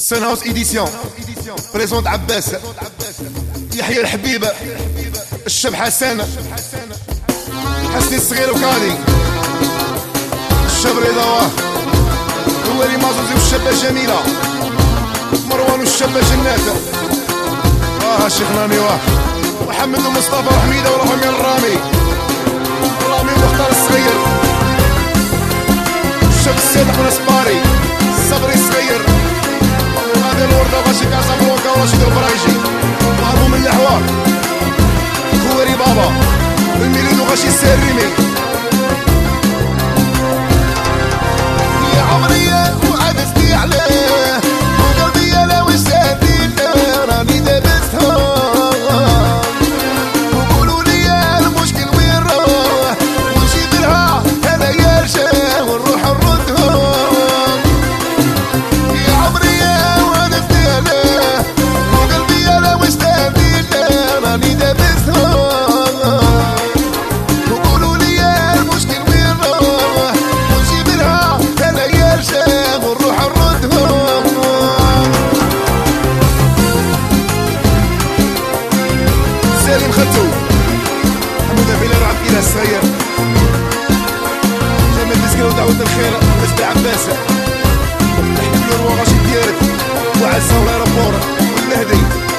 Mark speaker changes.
Speaker 1: سن هاوس ايديسيون بريزونت عباس يحيى الحبيبه الشب حسن حسني الصغير وكادي الشاب رضا هو اللي مازوزي والشابة جميلة مروان والشابة جنات آه شيخ نامي واه محمد ومصطفى وحميدة وروحهم يا الرامي الرامي مختار الصغير الشاب الصبري الصغير هذا الوردة غاشي وراشد البرايجي هربوا من الحوار كوري بابا. الميلود وغاشي السريمي بلال عبد الإله الصغير جمال مسكين ودعوة الخير مسبي عباسة. تحت النور وغاشي ديالك وعزة ولا ربورة والمهدي